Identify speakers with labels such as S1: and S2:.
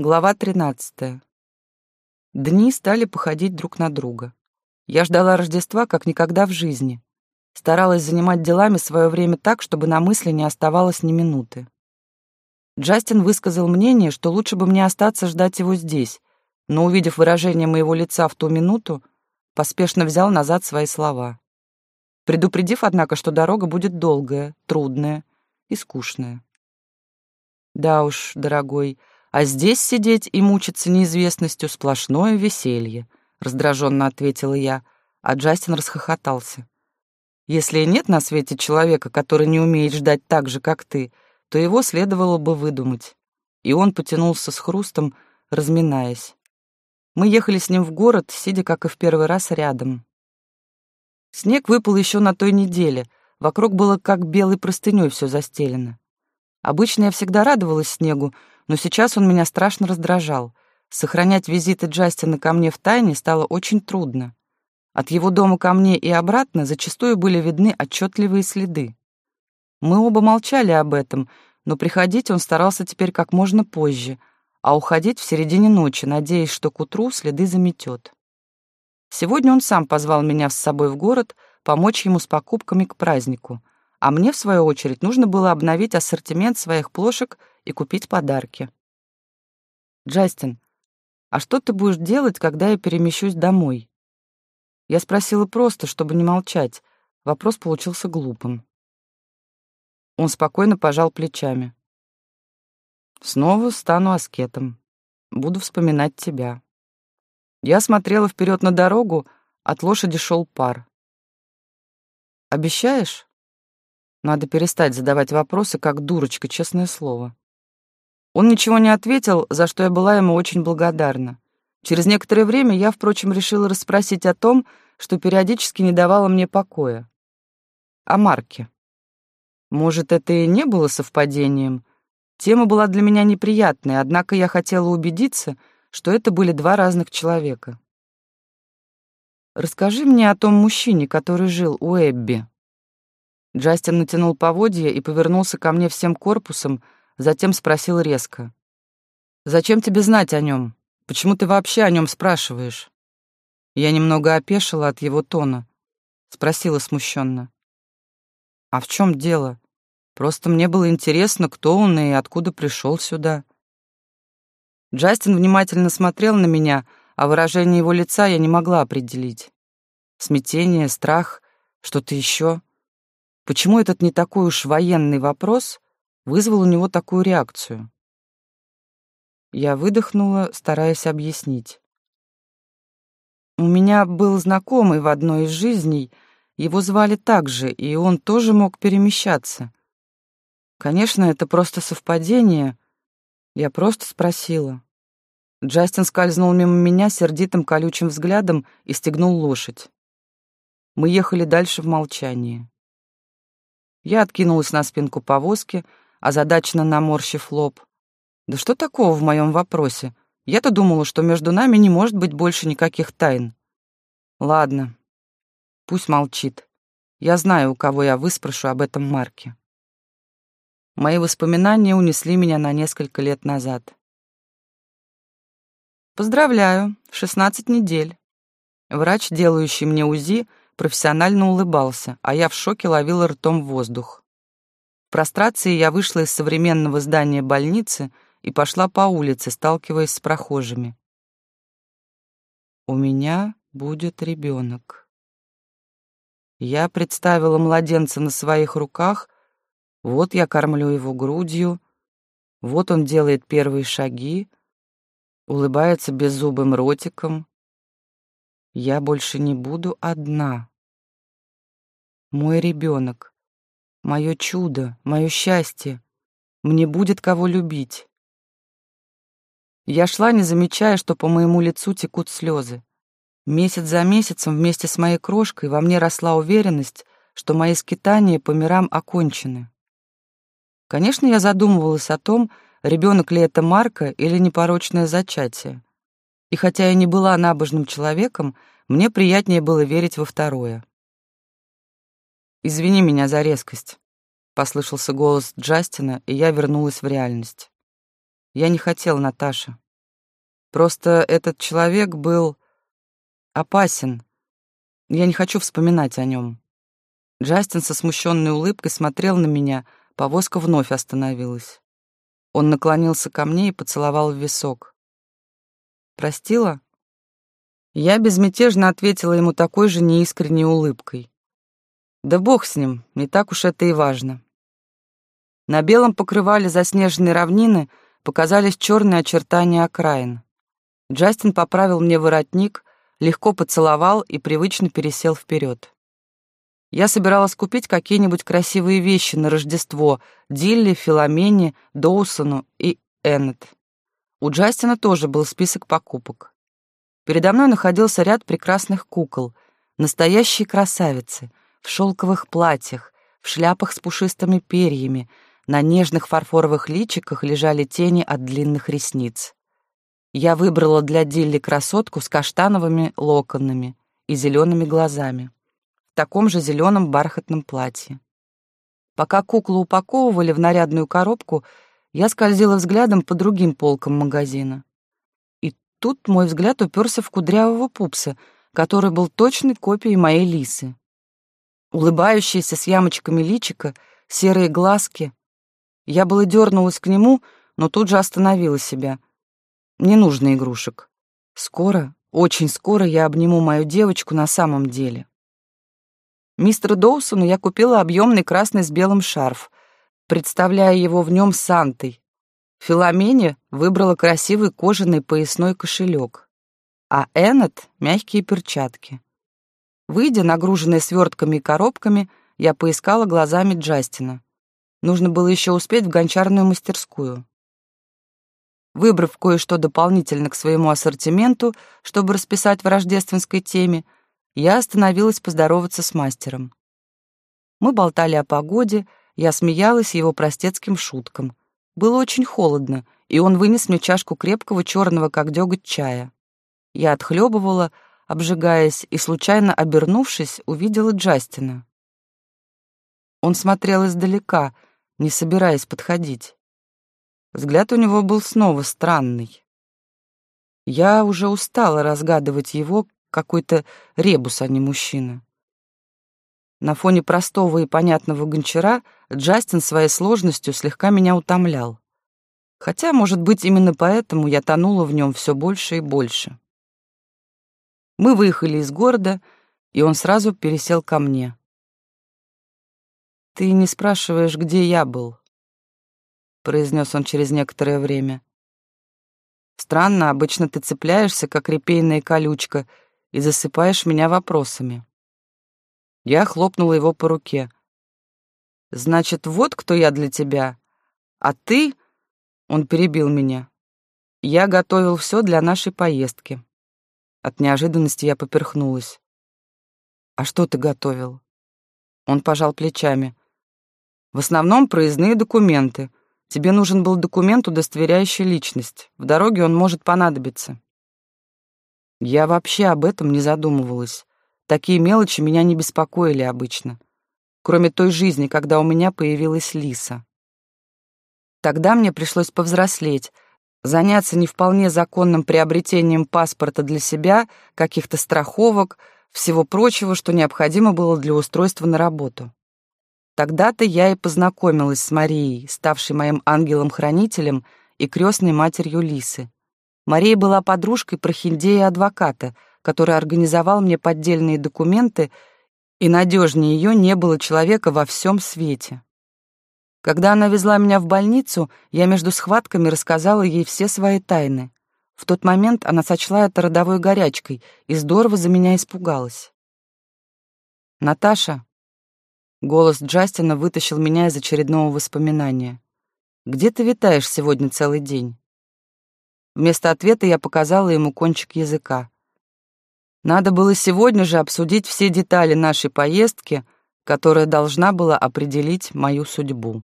S1: Глава 13. Дни стали походить друг на друга. Я ждала Рождества как никогда в жизни. Старалась занимать делами свое время так, чтобы на мысли не оставалось ни минуты. Джастин высказал мнение, что лучше бы мне остаться ждать его здесь, но, увидев выражение моего лица в ту минуту, поспешно взял назад свои слова. Предупредив, однако, что дорога будет долгая, трудная и скучная. Да уж, дорогой, а здесь сидеть и мучиться неизвестностью — сплошное веселье», — раздраженно ответила я, а Джастин расхохотался. «Если нет на свете человека, который не умеет ждать так же, как ты, то его следовало бы выдумать». И он потянулся с хрустом, разминаясь. Мы ехали с ним в город, сидя, как и в первый раз, рядом. Снег выпал еще на той неделе, вокруг было как белой простыней все застелено. Обычно я всегда радовалась снегу, но сейчас он меня страшно раздражал. Сохранять визиты Джастина ко мне в тайне стало очень трудно. От его дома ко мне и обратно зачастую были видны отчетливые следы. Мы оба молчали об этом, но приходить он старался теперь как можно позже, а уходить в середине ночи, надеясь, что к утру следы заметет. Сегодня он сам позвал меня с собой в город, помочь ему с покупками к празднику, а мне, в свою очередь, нужно было обновить ассортимент своих плошек и купить подарки. «Джастин, а что ты будешь делать, когда я перемещусь домой?» Я спросила просто, чтобы не молчать. Вопрос получился глупым. Он спокойно пожал плечами. «Снова стану аскетом. Буду вспоминать тебя». Я смотрела вперед на дорогу, от лошади шел пар. «Обещаешь?» Надо перестать задавать вопросы, как дурочка, честное слово. Он ничего не ответил, за что я была ему очень благодарна. Через некоторое время я, впрочем, решила расспросить о том, что периодически не давало мне покоя. О Марке. Может, это и не было совпадением. Тема была для меня неприятной, однако я хотела убедиться, что это были два разных человека. «Расскажи мне о том мужчине, который жил у Эбби». Джастин натянул поводья и повернулся ко мне всем корпусом, Затем спросил резко. «Зачем тебе знать о нем? Почему ты вообще о нем спрашиваешь?» Я немного опешила от его тона. Спросила смущенно. «А в чем дело? Просто мне было интересно, кто он и откуда пришел сюда». Джастин внимательно смотрел на меня, а выражение его лица я не могла определить. Смятение, страх, что-то еще. Почему этот не такой уж военный вопрос вызвал у него такую реакцию. Я выдохнула, стараясь объяснить. У меня был знакомый в одной из жизней, его звали так же, и он тоже мог перемещаться. Конечно, это просто совпадение. Я просто спросила. Джастин скользнул мимо меня сердитым колючим взглядом и стегнул лошадь. Мы ехали дальше в молчании. Я откинулась на спинку повозки, озадаченно наморщив лоб. «Да что такого в моем вопросе? Я-то думала, что между нами не может быть больше никаких тайн». «Ладно, пусть молчит. Я знаю, у кого я выспрошу об этом Марке». Мои воспоминания унесли меня на несколько лет назад. «Поздравляю, 16 недель». Врач, делающий мне УЗИ, профессионально улыбался, а я в шоке ловила ртом воздух. В прострации я вышла из современного здания больницы и пошла по улице, сталкиваясь с прохожими. У меня будет ребенок. Я представила младенца на своих руках, вот я кормлю его грудью, вот он делает первые шаги, улыбается беззубым ротиком. Я больше не буду одна. Мой ребенок мое чудо, мое счастье. Мне будет кого любить. Я шла, не замечая, что по моему лицу текут слезы. Месяц за месяцем вместе с моей крошкой во мне росла уверенность, что мои скитания по мирам окончены. Конечно, я задумывалась о том, ребенок ли это Марка или непорочное зачатие. И хотя я не была набожным человеком, мне приятнее было верить во второе. «Извини меня за резкость», — послышался голос Джастина, и я вернулась в реальность. «Я не хотела, Наташа. Просто этот человек был опасен. Я не хочу вспоминать о нем. Джастин со смущенной улыбкой смотрел на меня, повозка вновь остановилась. Он наклонился ко мне и поцеловал в висок. «Простила?» Я безмятежно ответила ему такой же неискренней улыбкой. «Да бог с ним, не так уж это и важно». На белом покрывале заснеженной равнины показались черные очертания окраин. Джастин поправил мне воротник, легко поцеловал и привычно пересел вперед. Я собиралась купить какие-нибудь красивые вещи на Рождество Дилли, Филомене, Доусону и Эннет. У Джастина тоже был список покупок. Передо мной находился ряд прекрасных кукол, настоящие красавицы, в шелковых платьях, в шляпах с пушистыми перьями, на нежных фарфоровых личиках лежали тени от длинных ресниц. Я выбрала для Дилли красотку с каштановыми локонами и зелеными глазами, в таком же зеленом бархатном платье. Пока куклу упаковывали в нарядную коробку, я скользила взглядом по другим полкам магазина. И тут мой взгляд уперся в кудрявого пупса, который был точной копией моей лисы. Улыбающаяся с ямочками личика, серые глазки. Я было дернулась к нему, но тут же остановила себя — не нужно игрушек. Скоро, очень скоро я обниму мою девочку на самом деле. Мистеру Доусону я купила объемный красный с белым шарф, представляя его в нем Сантой. Филомене выбрала красивый кожаный поясной кошелек, а Эннет — мягкие перчатки. Выйдя, нагруженная свертками и коробками, я поискала глазами Джастина. Нужно было еще успеть в гончарную мастерскую. Выбрав кое-что дополнительно к своему ассортименту, чтобы расписать в рождественской теме, я остановилась поздороваться с мастером. Мы болтали о погоде, я смеялась его простецким шуткам. Было очень холодно, и он вынес мне чашку крепкого черного, как деготь, чая. Я отхлебывала, обжигаясь, и, случайно обернувшись, увидела Джастина. Он смотрел издалека, не собираясь подходить. Взгляд у него был снова странный. Я уже устала разгадывать его, какой-то ребус, а не мужчина. На фоне простого и понятного гончара Джастин своей сложностью слегка меня утомлял. Хотя, может быть, именно поэтому я тонула в нем все больше и больше. Мы выехали из города, и он сразу пересел ко мне. «Ты не спрашиваешь, где я был?» произнес он через некоторое время. Странно, обычно ты цепляешься, как репейная колючка, и засыпаешь меня вопросами. Я хлопнула его по руке. Значит, вот кто я для тебя. А ты... Он перебил меня. Я готовил все для нашей поездки. От неожиданности я поперхнулась. А что ты готовил? Он пожал плечами. В основном проездные документы. Тебе нужен был документ, удостоверяющий личность. В дороге он может понадобиться. Я вообще об этом не задумывалась. Такие мелочи меня не беспокоили обычно. Кроме той жизни, когда у меня появилась Лиса. Тогда мне пришлось повзрослеть, заняться не вполне законным приобретением паспорта для себя, каких-то страховок, всего прочего, что необходимо было для устройства на работу. Тогда-то я и познакомилась с Марией, ставшей моим ангелом-хранителем и крестной матерью Лисы. Мария была подружкой прохиндея-адвоката, который организовал мне поддельные документы, и надежнее ее не было человека во всем свете. Когда она везла меня в больницу, я между схватками рассказала ей все свои тайны. В тот момент она сочла это родовой горячкой и здорово за меня испугалась. «Наташа», Голос Джастина вытащил меня из очередного воспоминания. «Где ты витаешь сегодня целый день?» Вместо ответа я показала ему кончик языка. Надо было сегодня же обсудить все детали нашей поездки, которая должна была определить мою судьбу.